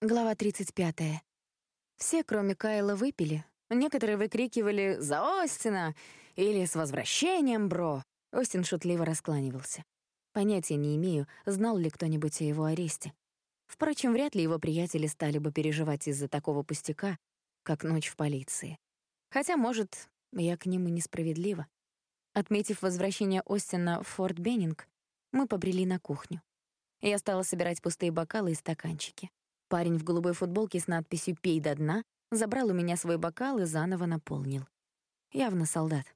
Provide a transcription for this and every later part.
Глава 35. Все, кроме Кайла, выпили. Некоторые выкрикивали «За Остина!» или «С возвращением, бро!» Остин шутливо раскланивался. Понятия не имею, знал ли кто-нибудь о его аресте. Впрочем, вряд ли его приятели стали бы переживать из-за такого пустяка, как ночь в полиции. Хотя, может, я к ним и несправедлива. Отметив возвращение Остина в Форт Беннинг, мы побрели на кухню. Я стала собирать пустые бокалы и стаканчики. Парень в голубой футболке с надписью «Пей до дна» забрал у меня свой бокал и заново наполнил. Явно солдат.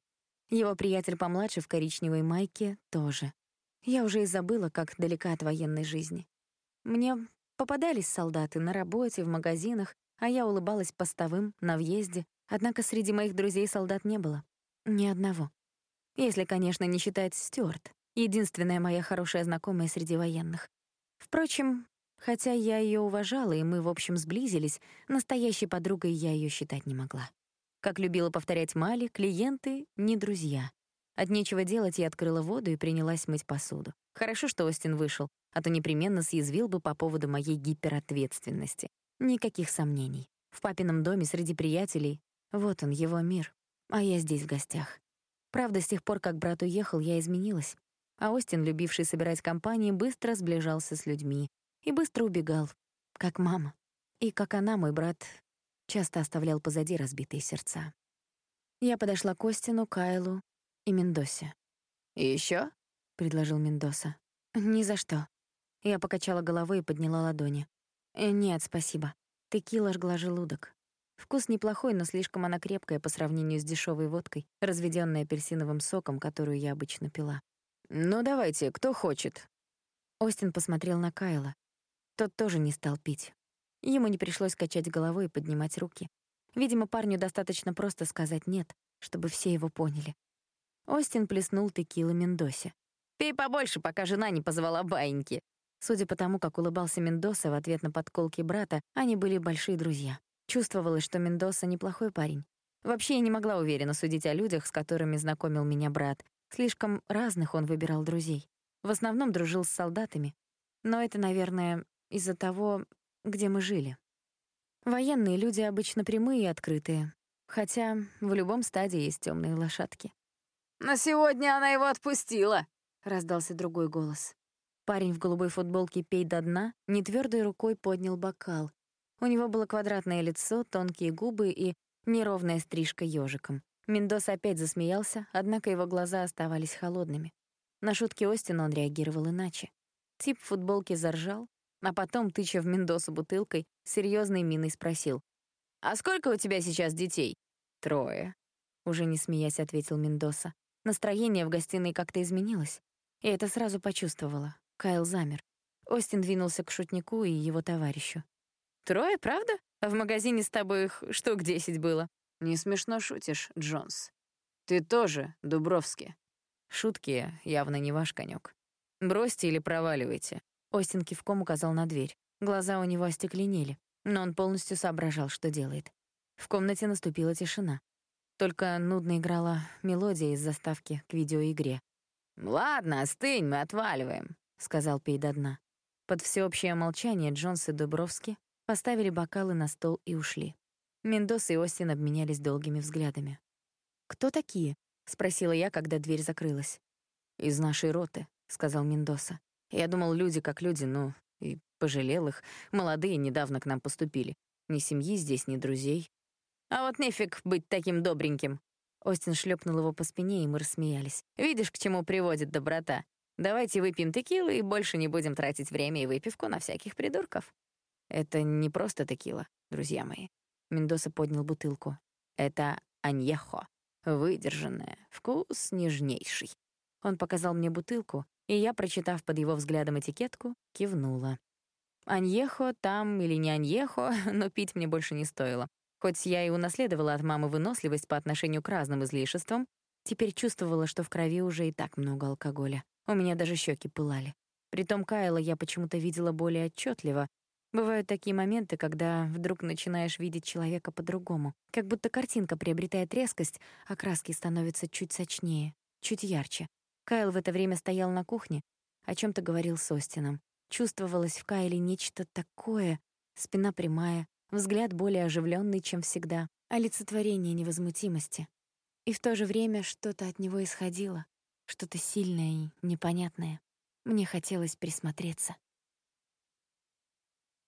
Его приятель помладше в коричневой майке тоже. Я уже и забыла, как далека от военной жизни. Мне попадались солдаты на работе, в магазинах, а я улыбалась постовым, на въезде. Однако среди моих друзей солдат не было. Ни одного. Если, конечно, не считать Стюарт, единственная моя хорошая знакомая среди военных. Впрочем, Хотя я ее уважала, и мы, в общем, сблизились, настоящей подругой я ее считать не могла. Как любила повторять Мали, клиенты — не друзья. От нечего делать я открыла воду и принялась мыть посуду. Хорошо, что Остин вышел, а то непременно съязвил бы по поводу моей гиперответственности. Никаких сомнений. В папином доме среди приятелей — вот он, его мир, а я здесь в гостях. Правда, с тех пор, как брат уехал, я изменилась. А Остин, любивший собирать компании, быстро сближался с людьми, и быстро убегал, как мама. И как она, мой брат, часто оставлял позади разбитые сердца. Я подошла к Остину, Кайлу и Мендосе. «И ещё?» — предложил Мендоса. «Ни за что». Я покачала головой и подняла ладони. «Э, «Нет, спасибо. Текила жгла желудок. Вкус неплохой, но слишком она крепкая по сравнению с дешевой водкой, разведённой апельсиновым соком, которую я обычно пила. «Ну давайте, кто хочет?» Остин посмотрел на Кайла. Тот тоже не стал пить. Ему не пришлось качать головой и поднимать руки. Видимо, парню достаточно просто сказать «нет», чтобы все его поняли. Остин плеснул текила Мендосе. «Пей побольше, пока жена не позвала баиньки». Судя по тому, как улыбался Мендоса в ответ на подколки брата, они были большие друзья. Чувствовалось, что Мендоса неплохой парень. Вообще я не могла уверенно судить о людях, с которыми знакомил меня брат. Слишком разных он выбирал друзей. В основном дружил с солдатами. Но это, наверное, из-за того, где мы жили. Военные люди обычно прямые и открытые, хотя в любом стадии есть темные лошадки. «На сегодня она его отпустила», — раздался другой голос. Парень в голубой футболке «Пей до дна» нетвёрдой рукой поднял бокал. У него было квадратное лицо, тонкие губы и неровная стрижка ёжиком. Мендос опять засмеялся, однако его глаза оставались холодными. На шутки Остина он реагировал иначе. Тип в футболке заржал, а потом, тыча в Мендосу бутылкой, серьезной миной спросил. «А сколько у тебя сейчас детей?» «Трое», — уже не смеясь ответил Мендоса. Настроение в гостиной как-то изменилось. Я это сразу почувствовала. Кайл замер. Остин двинулся к шутнику и его товарищу. «Трое, правда? А в магазине с тобой их штук десять было». «Не смешно шутишь, Джонс. Ты тоже, Дубровский». Шутки явно не ваш конек. Бросьте или проваливайте. Остин кивком указал на дверь. Глаза у него остекленели, но он полностью соображал, что делает. В комнате наступила тишина. Только нудно играла мелодия из заставки к видеоигре. «Ладно, остынь, мы отваливаем», — сказал Пей до дна. Под всеобщее молчание Джонс и Дубровски поставили бокалы на стол и ушли. Мендос и Остин обменялись долгими взглядами. «Кто такие?» — спросила я, когда дверь закрылась. «Из нашей роты», — сказал Мендоса. Я думал, люди как люди, ну, и пожалел их. Молодые недавно к нам поступили. Ни семьи здесь, ни друзей. А вот нефиг быть таким добреньким. Остин шлепнул его по спине, и мы рассмеялись. Видишь, к чему приводит доброта. Давайте выпьем текилу и больше не будем тратить время и выпивку на всяких придурков. Это не просто текила, друзья мои. Мендоса поднял бутылку. Это аньехо. Выдержанная. Вкус нежнейший. Он показал мне бутылку, и я, прочитав под его взглядом этикетку, кивнула. Аньехо там или не аньехо, но пить мне больше не стоило. Хоть я и унаследовала от мамы выносливость по отношению к разным излишествам, теперь чувствовала, что в крови уже и так много алкоголя. У меня даже щеки пылали. Притом Кайла я почему-то видела более отчетливо. Бывают такие моменты, когда вдруг начинаешь видеть человека по-другому. Как будто картинка приобретает резкость, а краски становятся чуть сочнее, чуть ярче. Кайл в это время стоял на кухне, о чем то говорил с Остином. Чувствовалось в Кайле нечто такое, Спина прямая, взгляд более оживленный, чем всегда, олицетворение невозмутимости. И в то же время что-то от него исходило, что-то сильное и непонятное. Мне хотелось присмотреться.